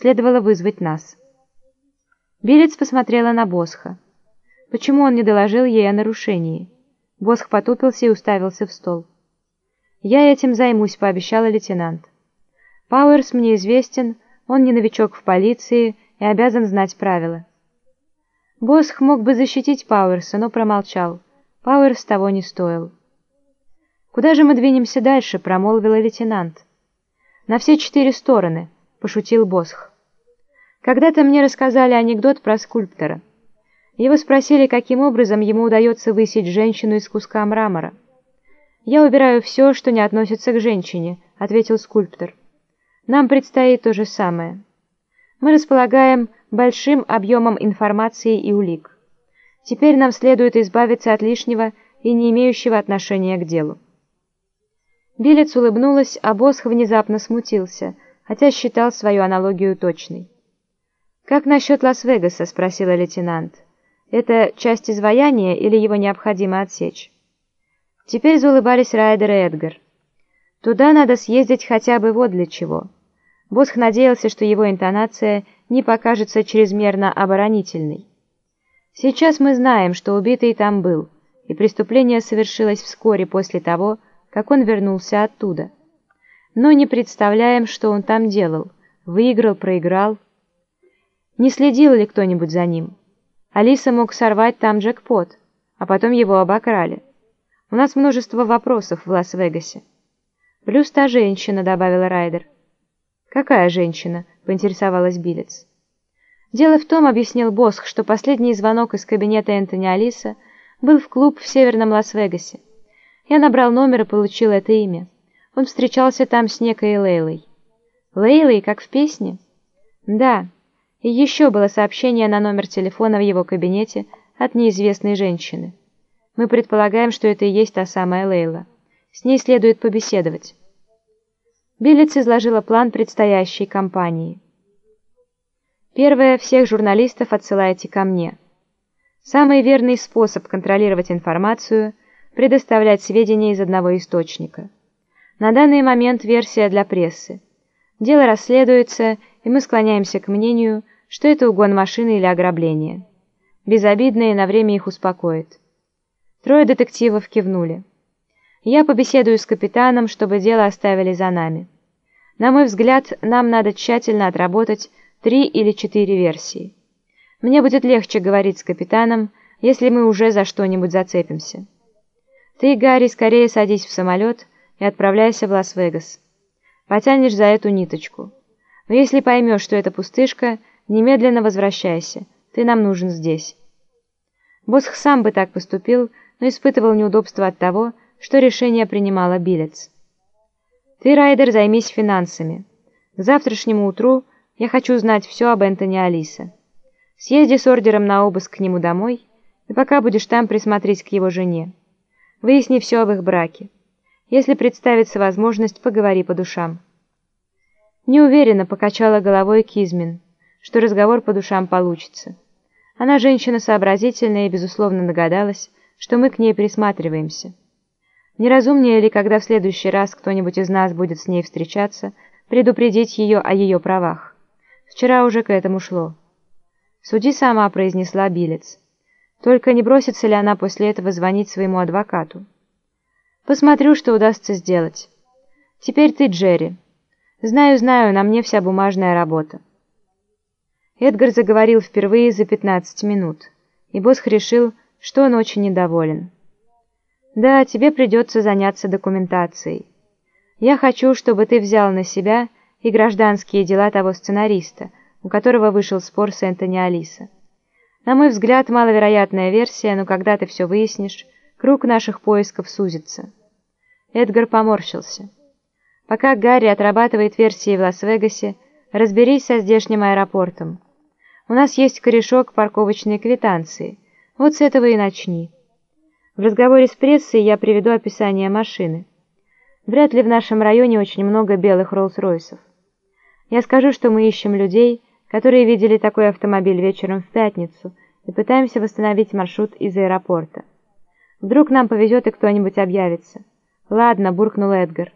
Следовало вызвать нас. Билец посмотрела на Босха. Почему он не доложил ей о нарушении? Босх потупился и уставился в стол. «Я этим займусь», — пообещала лейтенант. «Пауэрс мне известен, он не новичок в полиции и обязан знать правила». Босх мог бы защитить Пауэрса, но промолчал. Пауэрс того не стоил. «Куда же мы двинемся дальше?» — промолвила лейтенант. «На все четыре стороны», — пошутил Босх. «Когда-то мне рассказали анекдот про скульптора. Его спросили, каким образом ему удается высечь женщину из куска мрамора. «Я убираю все, что не относится к женщине», — ответил скульптор. «Нам предстоит то же самое. Мы располагаем большим объемом информации и улик. Теперь нам следует избавиться от лишнего и не имеющего отношения к делу». Билец улыбнулась, а Босх внезапно смутился, хотя считал свою аналогию точной. «Как насчет Лас-Вегаса?» — спросила лейтенант. «Это часть изваяния или его необходимо отсечь?» Теперь заулыбались Райдер и Эдгар. «Туда надо съездить хотя бы вот для чего». Босх надеялся, что его интонация не покажется чрезмерно оборонительной. «Сейчас мы знаем, что убитый там был, и преступление совершилось вскоре после того, как он вернулся оттуда. Но не представляем, что он там делал. Выиграл, проиграл. Не следил ли кто-нибудь за ним? Алиса мог сорвать там джекпот, а потом его обокрали. У нас множество вопросов в Лас-Вегасе. Плюс та женщина, добавила Райдер. Какая женщина? поинтересовалась Билец. Дело в том, объяснил Босх, что последний звонок из кабинета Энтони Алиса был в клуб в северном Лас-Вегасе. Я набрал номер и получил это имя. Он встречался там с некой Лейлой. Лейлой, как в песне? Да. И еще было сообщение на номер телефона в его кабинете от неизвестной женщины. Мы предполагаем, что это и есть та самая Лейла. С ней следует побеседовать. Билец изложила план предстоящей кампании. Первое, всех журналистов отсылайте ко мне. Самый верный способ контролировать информацию – предоставлять сведения из одного источника. На данный момент версия для прессы. Дело расследуется, и мы склоняемся к мнению, что это угон машины или ограбление. Безобидно и на время их успокоит. Трое детективов кивнули. Я побеседую с капитаном, чтобы дело оставили за нами. На мой взгляд, нам надо тщательно отработать три или четыре версии. Мне будет легче говорить с капитаном, если мы уже за что-нибудь зацепимся. Ты, Гарри, скорее садись в самолет и отправляйся в Лас-Вегас. Потянешь за эту ниточку. Но если поймешь, что это пустышка, немедленно возвращайся. Ты нам нужен здесь. Босх сам бы так поступил, но испытывал неудобство от того, что решение принимала Билец. Ты, Райдер, займись финансами. К завтрашнему утру я хочу знать все об Энтони Алиса. Съезди с ордером на обыск к нему домой, и пока будешь там присмотреть к его жене. Выясни все об их браке. Если представится возможность, поговори по душам. Неуверенно покачала головой Кизмин, что разговор по душам получится. Она женщина сообразительная и, безусловно, догадалась, что мы к ней присматриваемся. Неразумнее ли, когда в следующий раз кто-нибудь из нас будет с ней встречаться, предупредить ее о ее правах? Вчера уже к этому шло. «Суди сама», — произнесла Билец. Только не бросится ли она после этого звонить своему адвокату? Посмотрю, что удастся сделать. Теперь ты, Джерри. Знаю, знаю, на мне вся бумажная работа. Эдгар заговорил впервые за 15 минут, и Босх решил, что он очень недоволен. «Да, тебе придется заняться документацией. Я хочу, чтобы ты взял на себя и гражданские дела того сценариста, у которого вышел спор с Энтони Алиса. На мой взгляд, маловероятная версия, но когда ты все выяснишь, круг наших поисков сузится. Эдгар поморщился. Пока Гарри отрабатывает версии в Лас-Вегасе, разберись со здешним аэропортом. У нас есть корешок парковочной квитанции. Вот с этого и начни. В разговоре с прессой я приведу описание машины. Вряд ли в нашем районе очень много белых Роллс-Ройсов. Я скажу, что мы ищем людей, которые видели такой автомобиль вечером в пятницу, и пытаемся восстановить маршрут из аэропорта. Вдруг нам повезет и кто-нибудь объявится. «Ладно», — буркнул Эдгар.